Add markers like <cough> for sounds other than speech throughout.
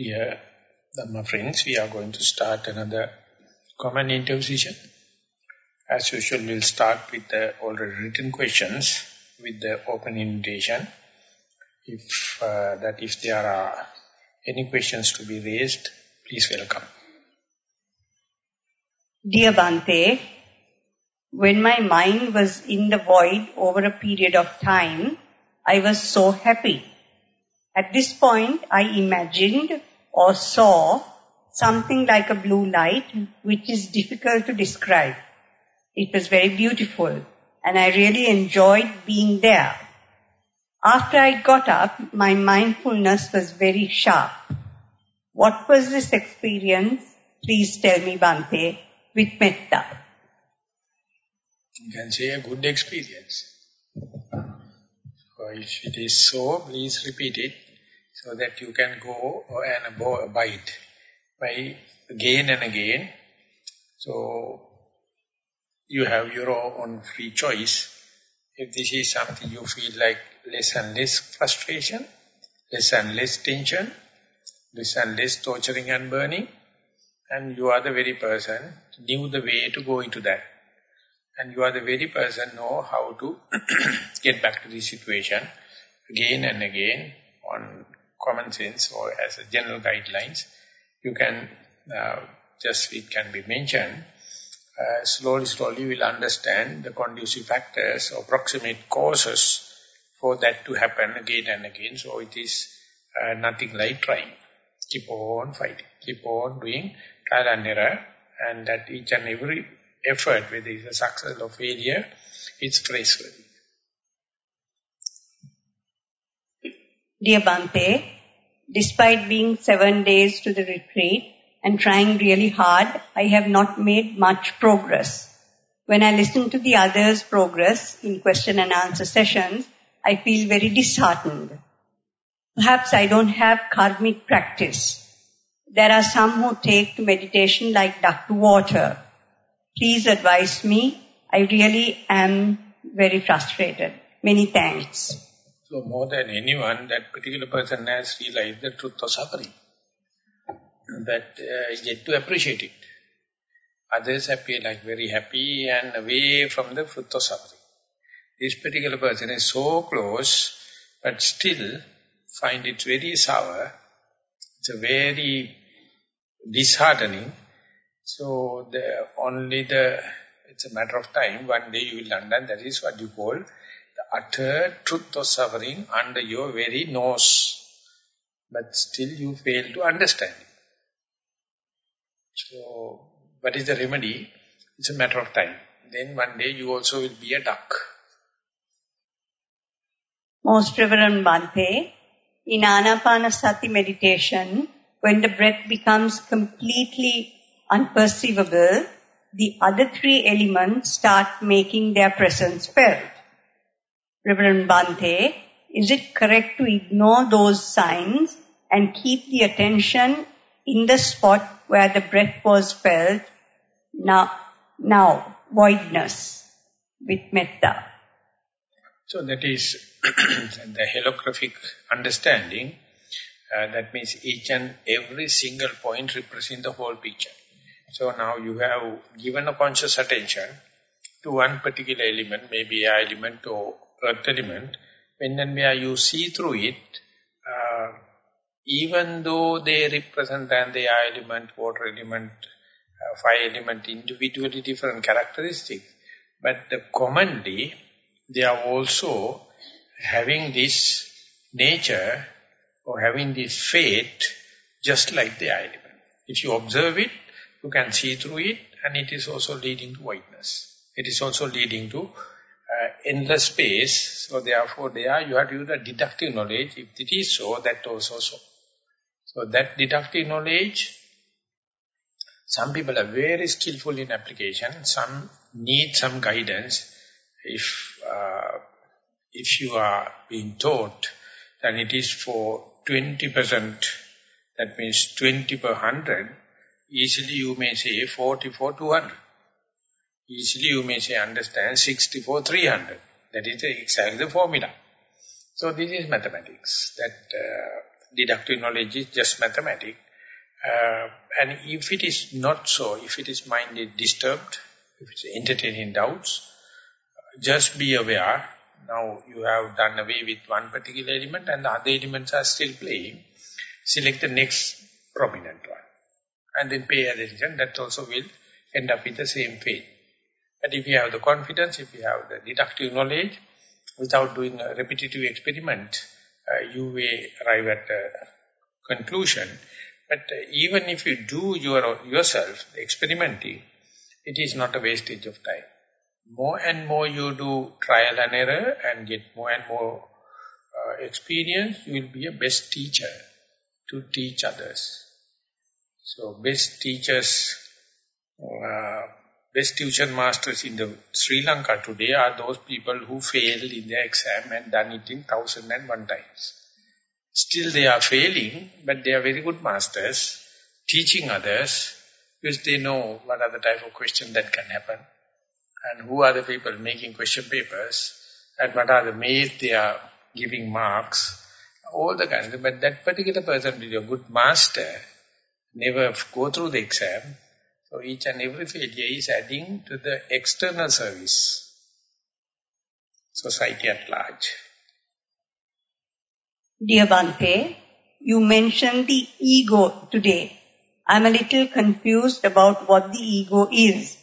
Dear Dhamma friends, we are going to start another common interposition. As usual, we'll start with the already written questions with the open invitation. If uh, that if there are any questions to be raised, please welcome. Dear Bhante, when my mind was in the void over a period of time, I was so happy. At this point, I imagined or saw something like a blue light, which is difficult to describe. It was very beautiful, and I really enjoyed being there. After I got up, my mindfulness was very sharp. What was this experience? Please tell me, Bhante, with metta. You can say a good experience. If it is so, please repeat it so that you can go and abide by again and again. So you have your own free choice. If this is something you feel like less and less frustration, less and less tension, less and less torturing and burning, and you are the very person knew the way to go into that. And you are the very person know how to <clears throat> get back to the situation again and again on common sense or as a general guidelines, you can uh, just, it can be mentioned, uh, slowly, slowly will understand the conducive factors or proximate causes for that to happen again and again. So it is uh, nothing like trying. Keep on fighting. Keep on doing trial and error. And that each and every effort, whether it's a success or failure, it's praiseworthy. Dear Bhante, despite being seven days to the retreat and trying really hard, I have not made much progress. When I listen to the others' progress in question and answer sessions, I feel very disheartened. Perhaps I don't have karmic practice. There are some who take to meditation like duck to water. Please advise me. I really am very frustrated. Many thanks. So more than anyone, that particular person has realized the truth of suffering. That uh, yet to appreciate it. Others appear like very happy and away from the fruit of suffering. This particular person is so close, but still find it very sour. It's a very disheartening. So the only the it's a matter of time. One day you will understand that is what you call utter truth of suffering under your very nose. But still you fail to understand. So, what is the remedy? It's a matter of time. Then one day you also will be a duck. Most Reverend Bhante, in Anapanasati meditation, when the breath becomes completely unperceivable, the other three elements start making their presence felt. Reverend Bhante, is it correct to ignore those signs and keep the attention in the spot where the breath was felt? Now, now voidness with metta. So that is <clears throat> the holographic understanding. Uh, that means each and every single point represents the whole picture. So now you have given a conscious attention to one particular element, maybe a element or element, when and where you see through it, uh, even though they represent and the air element, water element, uh, fire element, individually different characteristics, but the commonly, they are also having this nature or having this fate just like the element. If you observe it, you can see through it and it is also leading to whiteness. It is also leading to endless space. So therefore there you have to use the deductive knowledge. If it is so, that also so. So that deductive knowledge, some people are very skillful in application. Some need some guidance. If uh, if you are being taught, then it is for 20%, that means 20 per 100, easily you may say 40 for 200. Easily you may say understand 64, 300. That is exactly the formula. So this is mathematics. That uh, deductive knowledge is just mathematics. Uh, and if it is not so, if it is mind is disturbed, if it's entertaining doubts, just be aware. Now you have done away with one particular element and the other elements are still playing. Select the next prominent one. And then pay attention. That also will end up with the same fate. But if you have the confidence, if you have the deductive knowledge, without doing a repetitive experiment, uh, you may arrive at a conclusion. But uh, even if you do your yourself, experimenting, it is not a wastage of time. More and more you do trial and error and get more and more uh, experience, you will be a best teacher to teach others. So best teachers, uh, best tuition masters in the Sri Lanka today are those people who failed in their exam and done it in thousand and one times. Still they are failing, but they are very good masters, teaching others, because they know what are the type of questions that can happen, and who are the people making question papers, and what are the mates they are giving marks, all the kinds. But that particular person will be a good master, never go through the exam. So each and every failure is adding to the external service, society at large. Dear Bhante, you mentioned the ego today. I'm a little confused about what the ego is.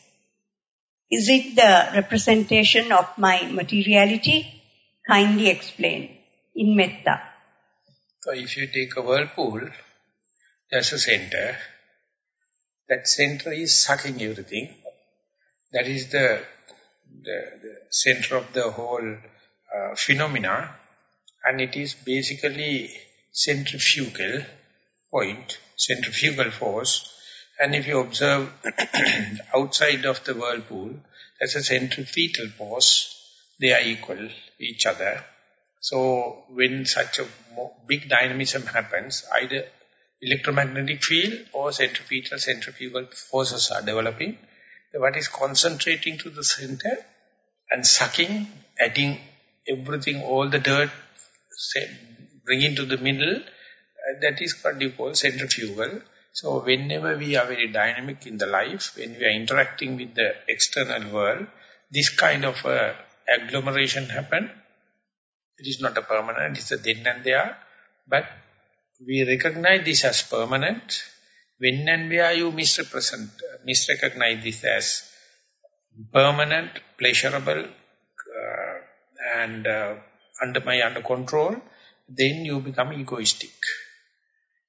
Is it the representation of my materiality? Kindly explain in metta. So if you take a whirlpool, there's a center. That center is sucking everything. That is the, the, the center of the whole uh, phenomena and it is basically centrifugal point, centrifugal force. And if you observe <clears throat> outside of the whirlpool, there's a centrifugal force, they are equal each other. So when such a big dynamism happens, either electromagnetic field or centrifugal centrifugal forces are developing. What is concentrating to the center and sucking, adding everything, all the dirt say, bring into the middle, uh, that is what you call centrifugal. So whenever we are very dynamic in the life, when we are interacting with the external world, this kind of uh, agglomeration happen. It is not a permanent, it's a then and there. But we recognize this as permanent. When and where you misrepresent, uh, misrecognize this as permanent, pleasurable, uh, and uh, under my under control, then you become egoistic.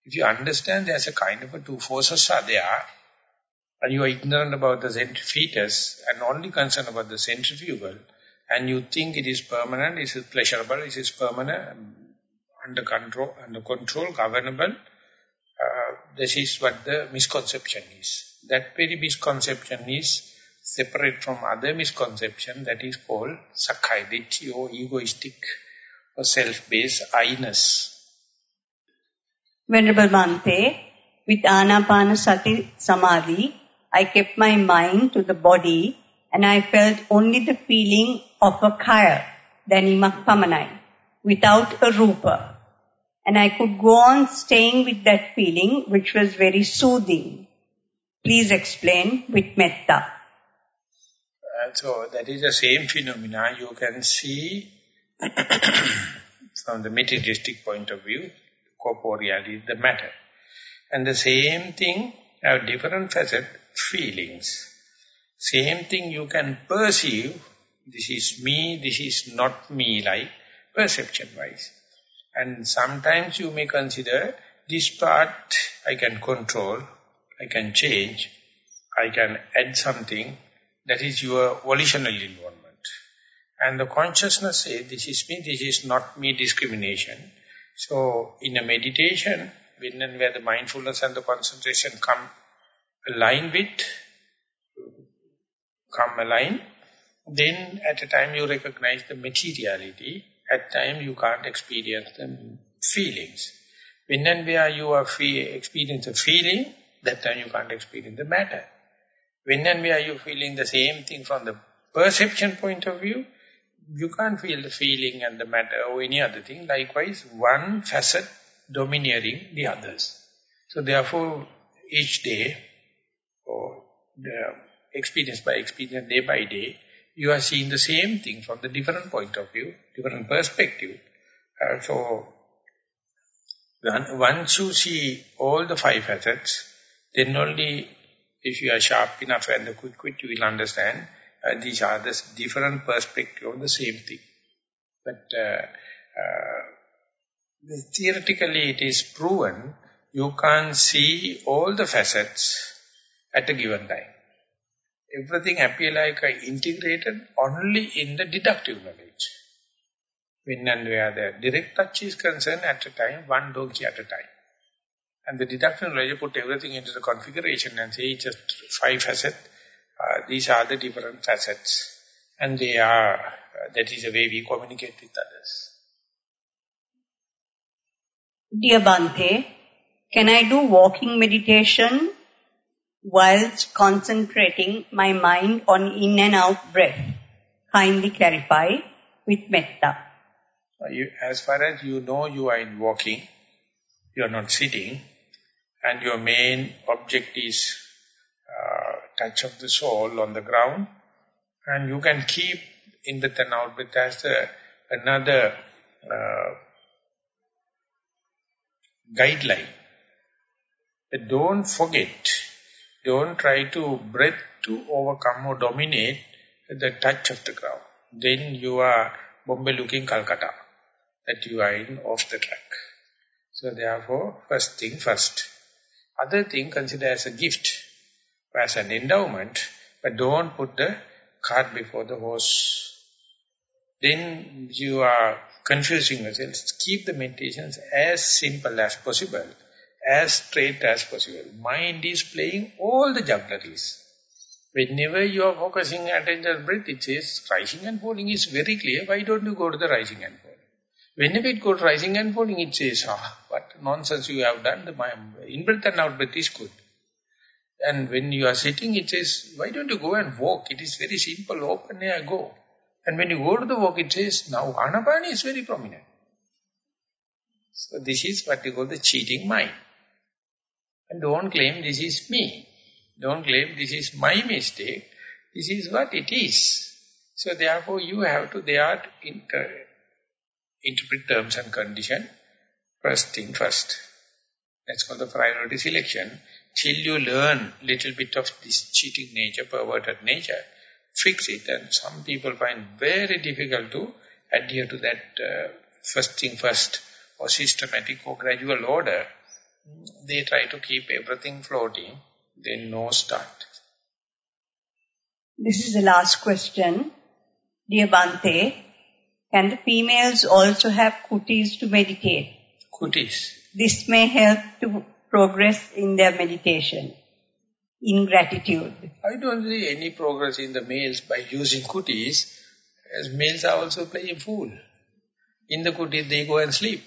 If you understand there's a kind of a two forces are there, and you are ignorant about the centrifuges and only concerned about the centrifugal, and you think it is permanent, it is pleasurable, it is permanent, under control, under control, governable, uh, this is what the misconception is. That very misconception is separate from other misconception that is called sakkaya or egoistic or self-based I-ness. Venerable Bhante, with Anapanasati Samadhi, I kept my mind to the body and I felt only the feeling of a kaya, danimak pamanai, without a rupa. And I could go on staying with that feeling which was very soothing. Please explain with metta. Uh, so that is the same phenomena you can see <coughs> from the materialistic point of view, corporeality, the matter. And the same thing have different facet, feelings. Same thing you can perceive, this is me, this is not me, like perception-wise. And sometimes you may consider, this part I can control, I can change, I can add something, that is your volitional involvement. And the consciousness says, this is me, this is not me discrimination. So, in a meditation, when and where the mindfulness and the concentration come align with, come align, then at a time you recognize the materiality, at time you can't experience the feelings. When and where you are experience a feeling, that time you can't experience the matter. When and where you feeling the same thing from the perception point of view, you can't feel the feeling and the matter or any other thing. Likewise, one facet domineering the others. So therefore, each day, or the experience by experience, day by day, you are seeing the same thing from the different point of view, different perspective. Uh, so, once you see all the five facets, then only if you are sharp enough and quick, quick, you will understand uh, these are the different perspective of the same thing. But uh, uh, theoretically it is proven you can't see all the facets at a given time. Everything appear like integrated only in the deductive knowledge. When and where the direct touch is concerned at a time, one donkey at a time. And the deductive knowledge put everything into the configuration and say just five facets. Uh, these are the different facets. And they are, uh, that is the way we communicate with others. Dear Bhante, can I do walking meditation whilst concentrating my mind on in and out breath? Kindly clarify with metta. You, as far as you know you are in walking, you are not sitting, and your main object is uh, touch of the soul on the ground, and you can keep in the and out breath as another uh, guideline. But don't forget, don't try to breath to overcome or dominate the touch of the ground. Then you are Bombay looking Calcutta, that you are in off the track. So therefore, first thing first. Other thing consider as a gift, as an endowment, but don't put the cart before the horse. Then you are confusing yourselves. Keep the meditations as simple as possible, as straight as possible. Mind is playing all the juggleries. Whenever you are focusing attention breath, it says rising and falling is very clear. Why don't you go to the rising and falling? Whenever it goes rising and falling, it says, ah, what nonsense you have done. The in-breath and out-breath is good. And when you are sitting, it says, why don't you go and walk? It is very simple, open air, go. And when you go to the walk, it says, now Anapana is very prominent. So this is what we call the cheating mind. And don't claim this is me. Don't claim this is my mistake. This is what it is. So therefore you have to there inter interpret terms and condition. First thing first. That's called the priority selection. Till you learn little bit of this cheating nature, perverted nature, fix it. And some people find very difficult to adhere to that uh, first thing first or systematic or gradual order. They try to keep everything floating, then no start. This is the last question. Dear Bhante, can the females also have kutis to meditate? Kutis? This may help to progress in their meditation in gratitude. I don't see any progress in the males by using kutis, as males are also playing fool. In the kutis, they go and sleep.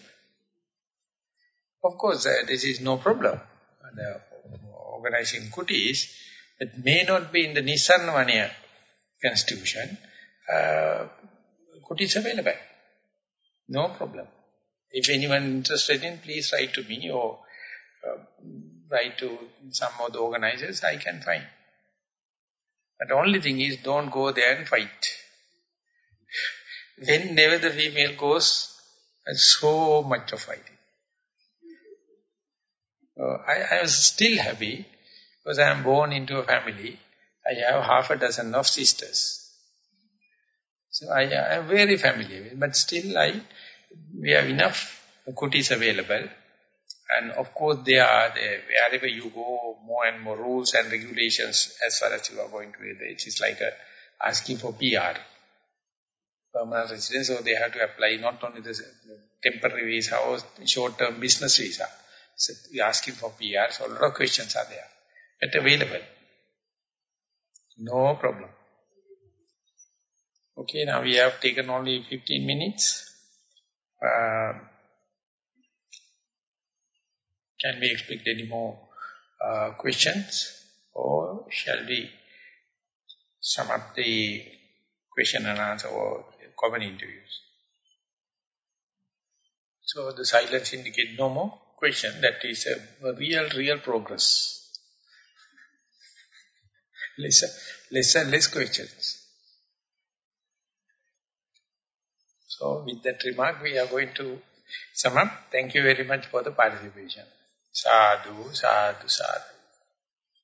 Of course, uh, this is no problem. Uh, organizing kutis, it may not be in the Nissaranavanaya constitution, uh, kutis available. No problem. If anyone interested in, please write to me or uh, write to some of the organizers, I can find. But the only thing is, don't go there and fight. <laughs> Whenever the female goes, so much of fighting. Uh, I, I was still happy because I am born into a family. I have half a dozen of sisters. So I, I am very familiar with but still I, we have enough kutis available and of course, they are there. Wherever you go, more and more rules and regulations as far as you are going to it. is like a, asking for PR, permanent residence. So they have to apply not only the temporary visa or short-term business visa. So you're asking for PR. So a lot of questions are there. But available. No problem. Okay, now we have taken only 15 minutes. Uh, can we expect any more uh, questions? Or shall we sum up the question and answer or common interviews? So the silence indicates no more question. That is a, real, real progress. Less, less and less questions. So with that remark, we are going to sum up. Thank you very much for the participation. Sadhu, sadhu, sadhu.